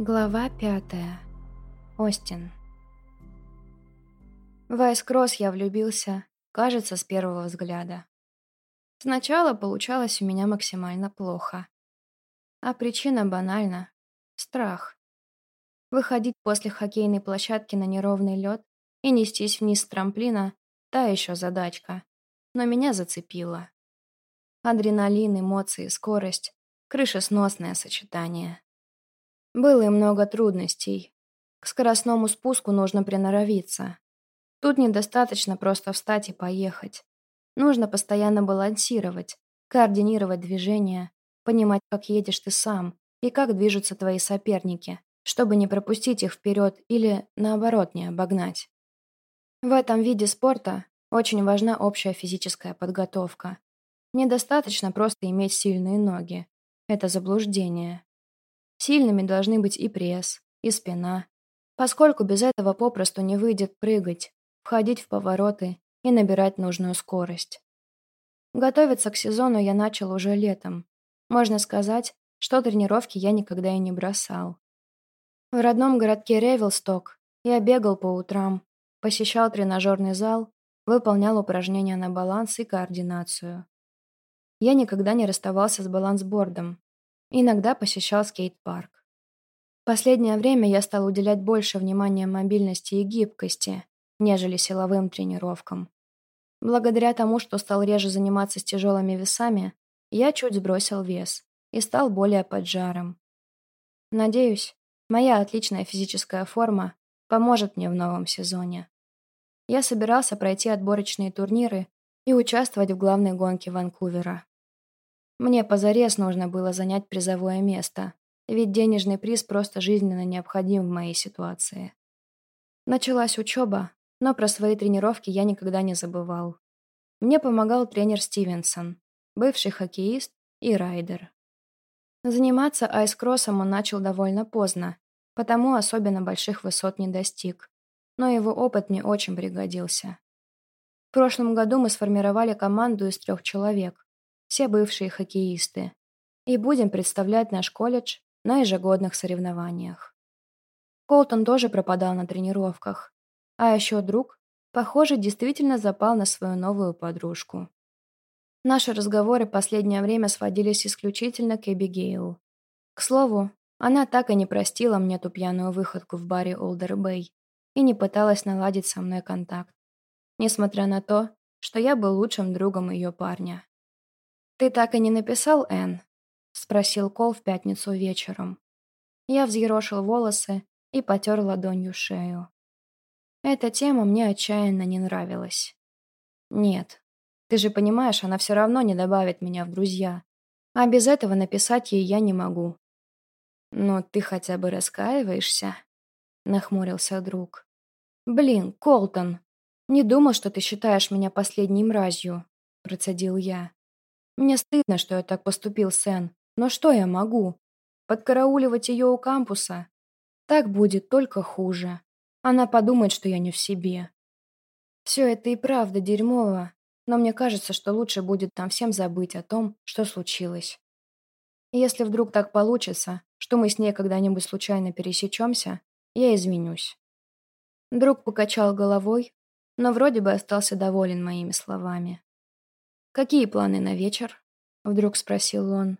Глава пятая. Остин. В Айскросс я влюбился, кажется, с первого взгляда. Сначала получалось у меня максимально плохо. А причина банальна — страх. Выходить после хоккейной площадки на неровный лед и нестись вниз с трамплина — та еще задачка. Но меня зацепило. Адреналин, эмоции, скорость — крышесносное сочетание. Было и много трудностей. К скоростному спуску нужно приноровиться. Тут недостаточно просто встать и поехать. Нужно постоянно балансировать, координировать движения, понимать, как едешь ты сам и как движутся твои соперники, чтобы не пропустить их вперед или, наоборот, не обогнать. В этом виде спорта очень важна общая физическая подготовка. Недостаточно просто иметь сильные ноги. Это заблуждение. Сильными должны быть и пресс, и спина, поскольку без этого попросту не выйдет прыгать, входить в повороты и набирать нужную скорость. Готовиться к сезону я начал уже летом. Можно сказать, что тренировки я никогда и не бросал. В родном городке Ревелсток я бегал по утрам, посещал тренажерный зал, выполнял упражнения на баланс и координацию. Я никогда не расставался с балансбордом, Иногда посещал скейт-парк. Последнее время я стал уделять больше внимания мобильности и гибкости, нежели силовым тренировкам. Благодаря тому, что стал реже заниматься с тяжелыми весами, я чуть сбросил вес и стал более поджаром. Надеюсь, моя отличная физическая форма поможет мне в новом сезоне. Я собирался пройти отборочные турниры и участвовать в главной гонке Ванкувера. Мне позарез нужно было занять призовое место, ведь денежный приз просто жизненно необходим в моей ситуации. Началась учеба, но про свои тренировки я никогда не забывал. Мне помогал тренер Стивенсон, бывший хоккеист и райдер. Заниматься айскроссом он начал довольно поздно, потому особенно больших высот не достиг, но его опыт мне очень пригодился. В прошлом году мы сформировали команду из трех человек, все бывшие хоккеисты, и будем представлять наш колледж на ежегодных соревнованиях. Колтон тоже пропадал на тренировках, а еще друг, похоже, действительно запал на свою новую подружку. Наши разговоры последнее время сводились исключительно к Эбигейл. К слову, она так и не простила мне ту пьяную выходку в баре Олдер Бэй и не пыталась наладить со мной контакт, несмотря на то, что я был лучшим другом ее парня. «Ты так и не написал, Энн?» — спросил Кол в пятницу вечером. Я взъерошил волосы и потер ладонью шею. Эта тема мне отчаянно не нравилась. «Нет, ты же понимаешь, она все равно не добавит меня в друзья, а без этого написать ей я не могу». «Но ты хотя бы раскаиваешься?» — нахмурился друг. «Блин, Колтон, не думал, что ты считаешь меня последней мразью», — процедил я. Мне стыдно, что я так поступил с Энн, но что я могу? Подкарауливать ее у кампуса? Так будет только хуже. Она подумает, что я не в себе. Все это и правда дерьмово, но мне кажется, что лучше будет там всем забыть о том, что случилось. если вдруг так получится, что мы с ней когда-нибудь случайно пересечемся, я извинюсь. Друг покачал головой, но вроде бы остался доволен моими словами. «Какие планы на вечер?» — вдруг спросил он.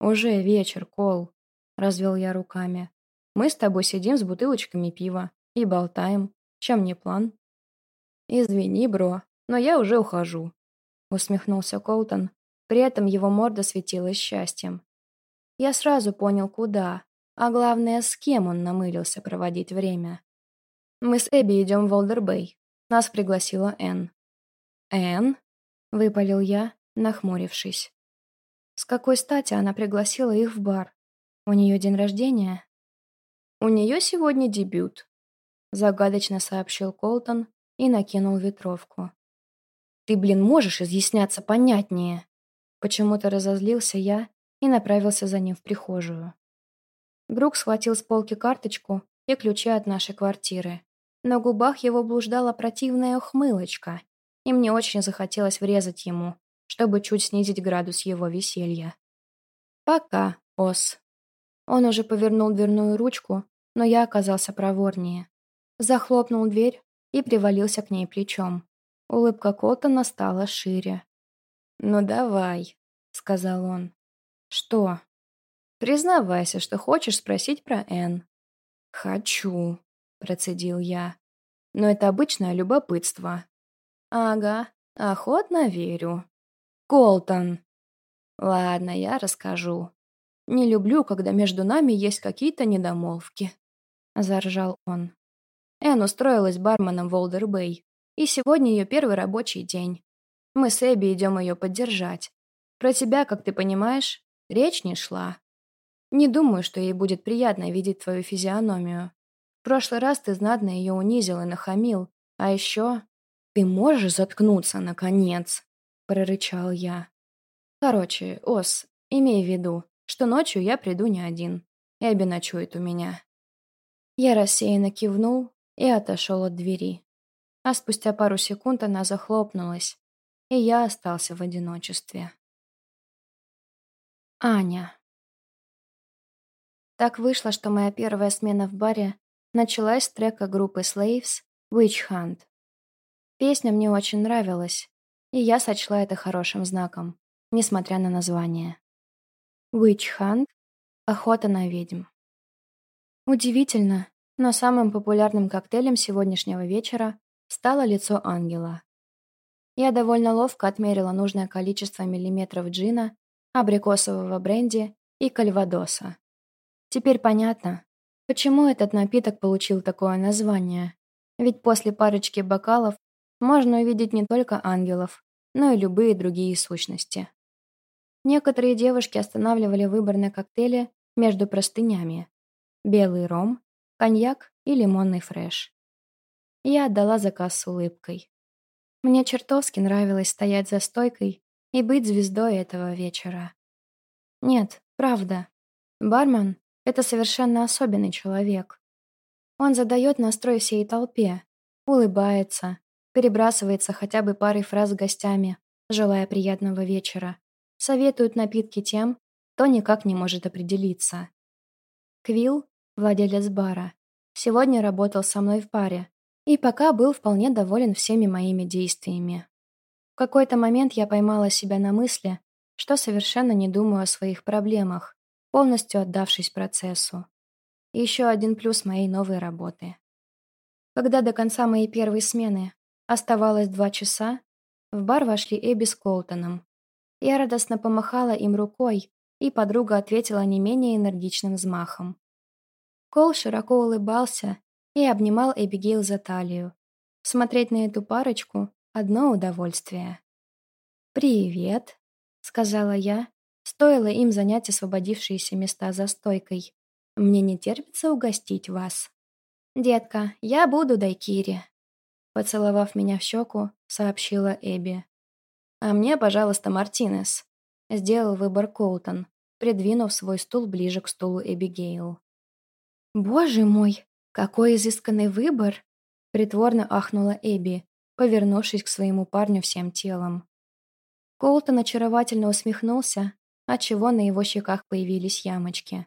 «Уже вечер, Кол», — развел я руками. «Мы с тобой сидим с бутылочками пива и болтаем. Чем не план?» «Извини, бро, но я уже ухожу», — усмехнулся Колтон. При этом его морда светилась счастьем. Я сразу понял, куда, а главное, с кем он намылился проводить время. «Мы с Эбби идем в Волдербей. Нас пригласила Энн». «Энн?» — выпалил я, нахмурившись. С какой стати она пригласила их в бар? У нее день рождения? У нее сегодня дебют, загадочно сообщил Колтон и накинул ветровку. Ты, блин, можешь изъясняться понятнее? Почему-то разозлился я и направился за ним в прихожую. Друг схватил с полки карточку и ключи от нашей квартиры. На губах его блуждала противная ухмылочка, и мне очень захотелось врезать ему, чтобы чуть снизить градус его веселья. «Пока, Ос», Он уже повернул дверную ручку, но я оказался проворнее. Захлопнул дверь и привалился к ней плечом. Улыбка Колтона стала шире. «Ну давай», — сказал он. «Что?» «Признавайся, что хочешь спросить про Энн». «Хочу», — процедил я. «Но это обычное любопытство». «Ага, охотно верю». «Колтон!» «Ладно, я расскажу. Не люблю, когда между нами есть какие-то недомолвки», — заржал он. Энн устроилась барменом в Олдер-Бэй, и сегодня ее первый рабочий день. Мы с Эбби идем ее поддержать. Про тебя, как ты понимаешь, речь не шла. Не думаю, что ей будет приятно видеть твою физиономию. В прошлый раз ты знатно ее унизил и нахамил, а еще... «Ты можешь заткнуться, наконец?» — прорычал я. «Короче, Ос, имей в виду, что ночью я приду не один. Эбби ночует у меня». Я рассеянно кивнул и отошел от двери. А спустя пару секунд она захлопнулась, и я остался в одиночестве. Аня. Так вышло, что моя первая смена в баре началась с трека группы Slaves «Witch Hunt». Песня мне очень нравилась, и я сочла это хорошим знаком, несмотря на название. Witch Hunt — охота на ведьм. Удивительно, но самым популярным коктейлем сегодняшнего вечера стало лицо ангела. Я довольно ловко отмерила нужное количество миллиметров джина, абрикосового бренди и кальвадоса. Теперь понятно, почему этот напиток получил такое название. Ведь после парочки бокалов можно увидеть не только ангелов, но и любые другие сущности. Некоторые девушки останавливали выбор на коктейле между простынями. Белый ром, коньяк и лимонный фреш. Я отдала заказ с улыбкой. Мне чертовски нравилось стоять за стойкой и быть звездой этого вечера. Нет, правда. Бармен — это совершенно особенный человек. Он задает настрой всей толпе, улыбается, перебрасывается хотя бы парой фраз с гостями, желая приятного вечера, советует напитки тем, кто никак не может определиться. Квилл, владелец бара, сегодня работал со мной в паре и пока был вполне доволен всеми моими действиями. В какой-то момент я поймала себя на мысли, что совершенно не думаю о своих проблемах, полностью отдавшись процессу. Еще один плюс моей новой работы. Когда до конца моей первой смены Оставалось два часа. В бар вошли Эбби с Колтоном. Я радостно помахала им рукой, и подруга ответила не менее энергичным взмахом. Кол широко улыбался и обнимал Эбигейл за талию. Смотреть на эту парочку — одно удовольствие. «Привет», — сказала я, стоило им занять освободившиеся места за стойкой. «Мне не терпится угостить вас». «Детка, я буду дайкири», Поцеловав меня в щеку, сообщила Эбби. «А мне, пожалуйста, Мартинес», — сделал выбор Коутон, придвинув свой стул ближе к стулу Эбигейл. «Боже мой, какой изысканный выбор!» — притворно ахнула Эбби, повернувшись к своему парню всем телом. Коултон очаровательно усмехнулся, отчего на его щеках появились ямочки.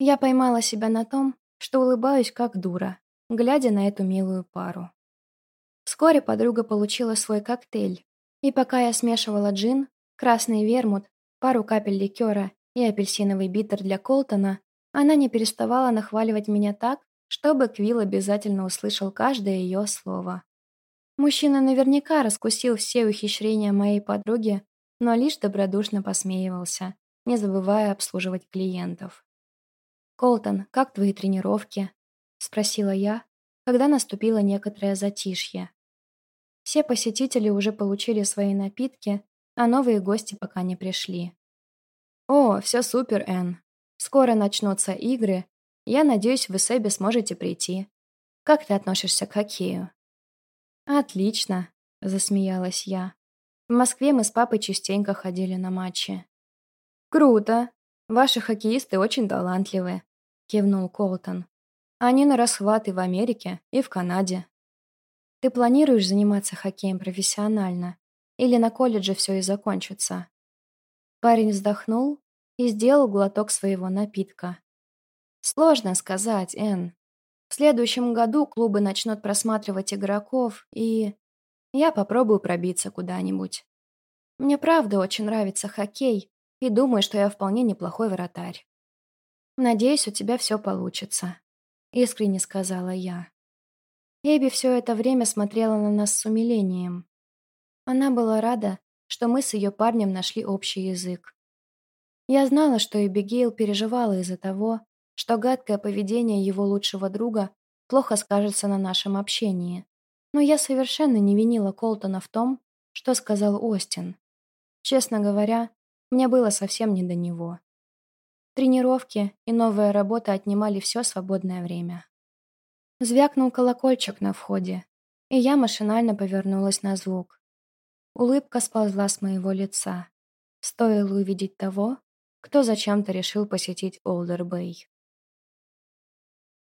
Я поймала себя на том, что улыбаюсь как дура, глядя на эту милую пару. Вскоре подруга получила свой коктейль, и пока я смешивала джин, красный вермут, пару капель ликера и апельсиновый битер для Колтона, она не переставала нахваливать меня так, чтобы Квилл обязательно услышал каждое ее слово. Мужчина наверняка раскусил все ухищрения моей подруги, но лишь добродушно посмеивался, не забывая обслуживать клиентов. «Колтон, как твои тренировки?» — спросила я, когда наступило некоторое затишье. Все посетители уже получили свои напитки, а новые гости пока не пришли. «О, все супер, Энн. Скоро начнутся игры. Я надеюсь, вы с Эбби сможете прийти. Как ты относишься к хоккею?» «Отлично», — засмеялась я. «В Москве мы с папой частенько ходили на матчи». «Круто. Ваши хоккеисты очень талантливы», — кивнул Колтон. «Они на расхват и в Америке, и в Канаде». Ты планируешь заниматься хоккеем профессионально? Или на колледже все и закончится?» Парень вздохнул и сделал глоток своего напитка. Сложно сказать, Энн. В следующем году клубы начнут просматривать игроков, и... Я попробую пробиться куда-нибудь. Мне правда очень нравится хоккей, и думаю, что я вполне неплохой вратарь. Надеюсь, у тебя все получится», — искренне сказала я. Эбби все это время смотрела на нас с умилением. Она была рада, что мы с ее парнем нашли общий язык. Я знала, что Эбигейл переживала из-за того, что гадкое поведение его лучшего друга плохо скажется на нашем общении. Но я совершенно не винила Колтона в том, что сказал Остин. Честно говоря, мне было совсем не до него. Тренировки и новая работа отнимали все свободное время. Звякнул колокольчик на входе, и я машинально повернулась на звук. Улыбка сползла с моего лица. Стоило увидеть того, кто зачем-то решил посетить Олдер-Бэй.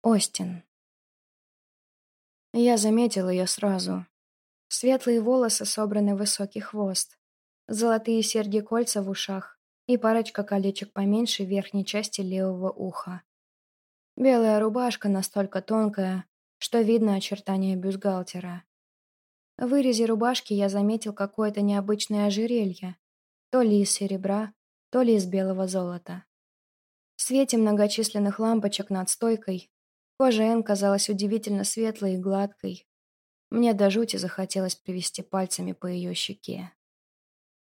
Остин. Я заметил ее сразу. Светлые волосы собраны в высокий хвост, золотые серьги-кольца в ушах и парочка колечек поменьше в верхней части левого уха. Белая рубашка настолько тонкая, что видно очертания бюстгальтера. В вырезе рубашки я заметил какое-то необычное ожерелье, то ли из серебра, то ли из белого золота. В свете многочисленных лампочек над стойкой кожа Энн казалась удивительно светлой и гладкой. Мне до жути захотелось привести пальцами по ее щеке.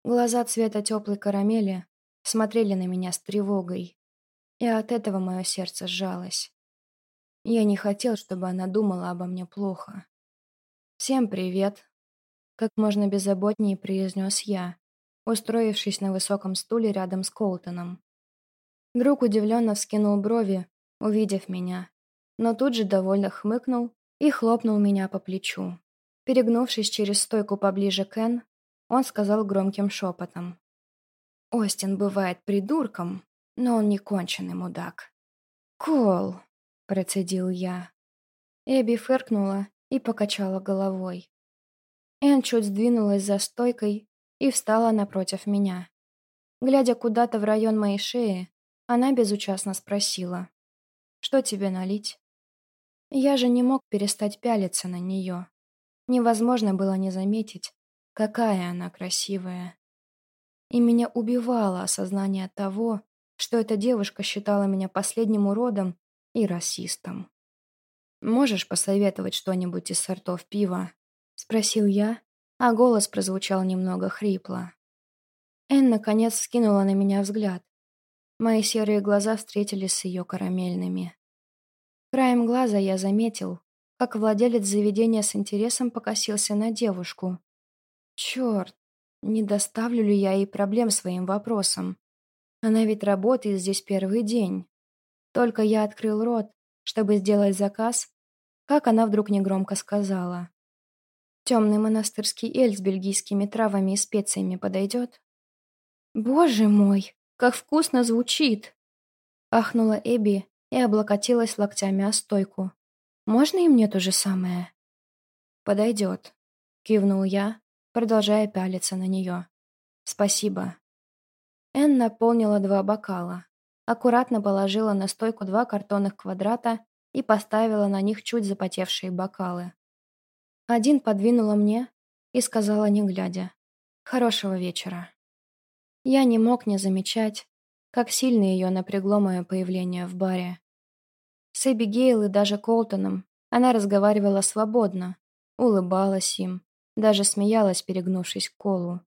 Глаза цвета теплой карамели смотрели на меня с тревогой, и от этого мое сердце сжалось. Я не хотел, чтобы она думала обо мне плохо. «Всем привет!» Как можно беззаботнее произнес я, устроившись на высоком стуле рядом с Колтоном. Друг удивленно вскинул брови, увидев меня, но тут же довольно хмыкнул и хлопнул меня по плечу. Перегнувшись через стойку поближе к Энн, он сказал громким шепотом. «Остин бывает придурком, но он не конченый мудак». «Кол», — процедил я. Эбби фыркнула и покачала головой. Энн чуть сдвинулась за стойкой и встала напротив меня. Глядя куда-то в район моей шеи, она безучастно спросила. «Что тебе налить?» Я же не мог перестать пялиться на нее. Невозможно было не заметить, какая она красивая. И меня убивало осознание того, что эта девушка считала меня последним уродом и расистом. «Можешь посоветовать что-нибудь из сортов пива?» — спросил я, а голос прозвучал немного хрипло. Энн, наконец, скинула на меня взгляд. Мои серые глаза встретились с ее карамельными. Краем глаза я заметил, как владелец заведения с интересом покосился на девушку. Черт, не доставлю ли я ей проблем своим вопросом? Она ведь работает здесь первый день. Только я открыл рот, чтобы сделать заказ, как она вдруг негромко сказала. «Темный монастырский эль с бельгийскими травами и специями подойдет?» «Боже мой, как вкусно звучит!» Ахнула Эбби и облокотилась локтями о стойку. «Можно и мне то же самое?» «Подойдет», — кивнул я, продолжая пялиться на нее. «Спасибо». Энн наполнила два бокала, аккуратно положила на стойку два картонных квадрата и поставила на них чуть запотевшие бокалы. Один подвинула мне и сказала, не глядя, «Хорошего вечера». Я не мог не замечать, как сильно ее напрягло мое появление в баре. С Эбигейл и даже Колтоном она разговаривала свободно, улыбалась им, даже смеялась, перегнувшись к Колу.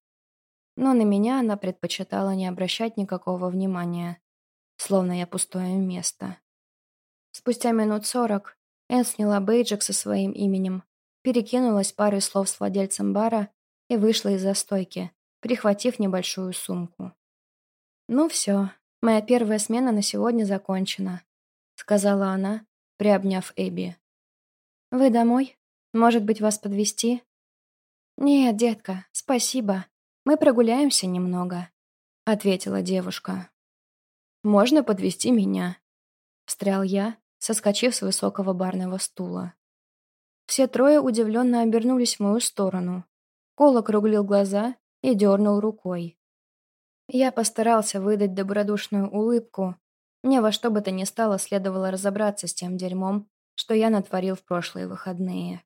Но на меня она предпочитала не обращать никакого внимания, словно я пустое место. Спустя минут сорок Энн сняла бейджик со своим именем, перекинулась парой слов с владельцем бара и вышла из застойки, прихватив небольшую сумку. «Ну все, моя первая смена на сегодня закончена», — сказала она, приобняв Эбби. «Вы домой? Может быть, вас подвести? «Нет, детка, спасибо. Мы прогуляемся немного», — ответила девушка. «Можно подвести меня?» — встрял я, соскочив с высокого барного стула. Все трое удивленно обернулись в мою сторону. Кол округлил глаза и дернул рукой. Я постарался выдать добродушную улыбку. Мне во что бы то ни стало следовало разобраться с тем дерьмом, что я натворил в прошлые выходные.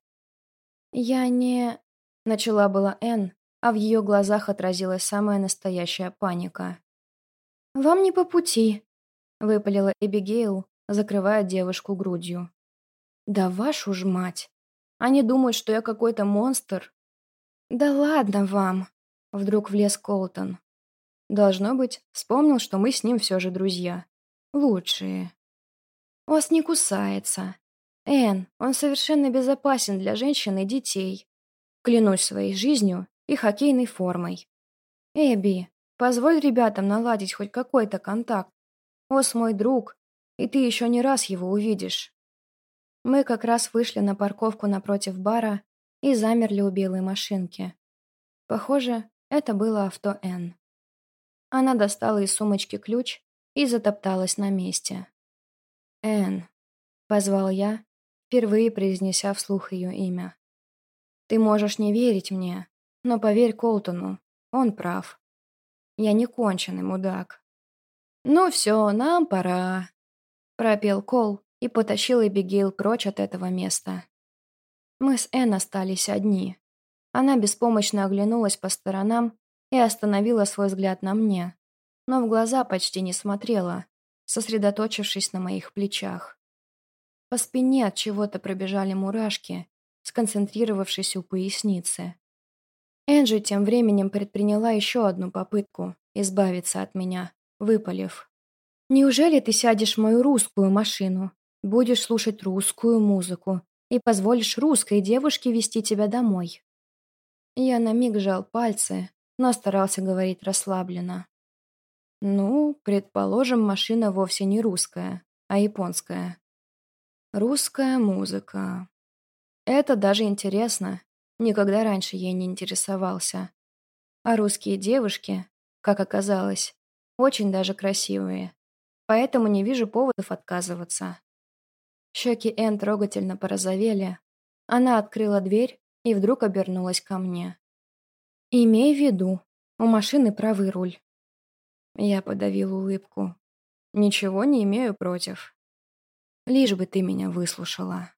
«Я не...» — начала была Энн, а в ее глазах отразилась самая настоящая паника. «Вам не по пути», — выпалила Эбигейл, закрывая девушку грудью. «Да вашу ж мать! Они думают, что я какой-то монстр!» «Да ладно вам!» — вдруг влез Колтон. Должно быть, вспомнил, что мы с ним все же друзья. Лучшие. Ос не кусается. Эн, он совершенно безопасен для женщин и детей. Клянусь своей жизнью и хоккейной формой. Эбби, позволь ребятам наладить хоть какой-то контакт. Ос мой друг, и ты еще не раз его увидишь. Мы как раз вышли на парковку напротив бара и замерли у белой машинки. Похоже, это было авто Н. Она достала из сумочки ключ и затопталась на месте. «Энн», — позвал я, впервые произнеся вслух ее имя. «Ты можешь не верить мне, но поверь Колтону, он прав. Я не конченый мудак». «Ну все, нам пора», — пропел Кол и потащил Эбигейл прочь от этого места. Мы с Энн остались одни. Она беспомощно оглянулась по сторонам и остановила свой взгляд на мне, но в глаза почти не смотрела, сосредоточившись на моих плечах. По спине от чего-то пробежали мурашки, сконцентрировавшись у поясницы. Энджи тем временем предприняла еще одну попытку избавиться от меня, выпалив. «Неужели ты сядешь в мою русскую машину, будешь слушать русскую музыку и позволишь русской девушке вести тебя домой?» Я на миг сжал пальцы, но старался говорить расслабленно. Ну, предположим, машина вовсе не русская, а японская. Русская музыка. Это даже интересно. Никогда раньше ей не интересовался. А русские девушки, как оказалось, очень даже красивые. Поэтому не вижу поводов отказываться. Щеки Энн трогательно порозовели. Она открыла дверь и вдруг обернулась ко мне. «Имей в виду, у машины правый руль». Я подавил улыбку. «Ничего не имею против. Лишь бы ты меня выслушала».